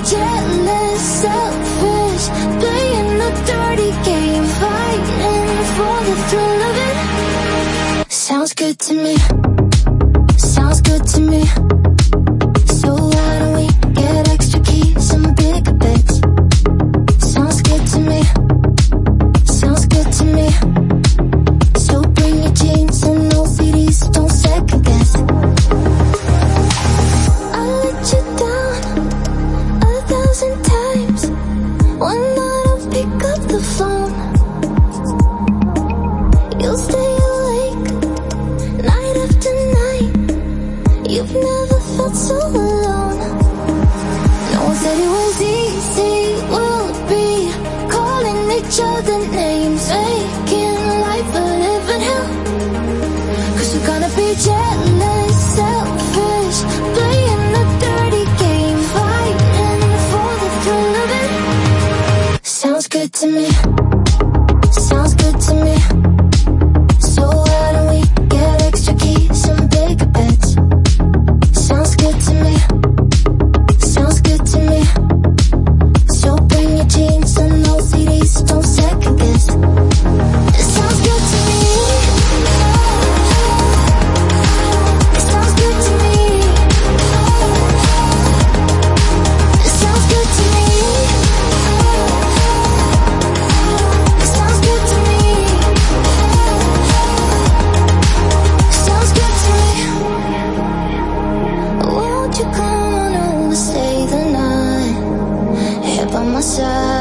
jealous, selfish, playing the dirty game, fighting for the thrill of it. Sounds good to me. You've never felt so alone. No one said it was easy. We'll be calling each other names, making life a living hell. Cause we're gonna be jealous, selfish, playing the dirty game, fighting for the thrill of it. Sounds good to me. Sounds good to me. Won't you come on over, stay the night here by my side?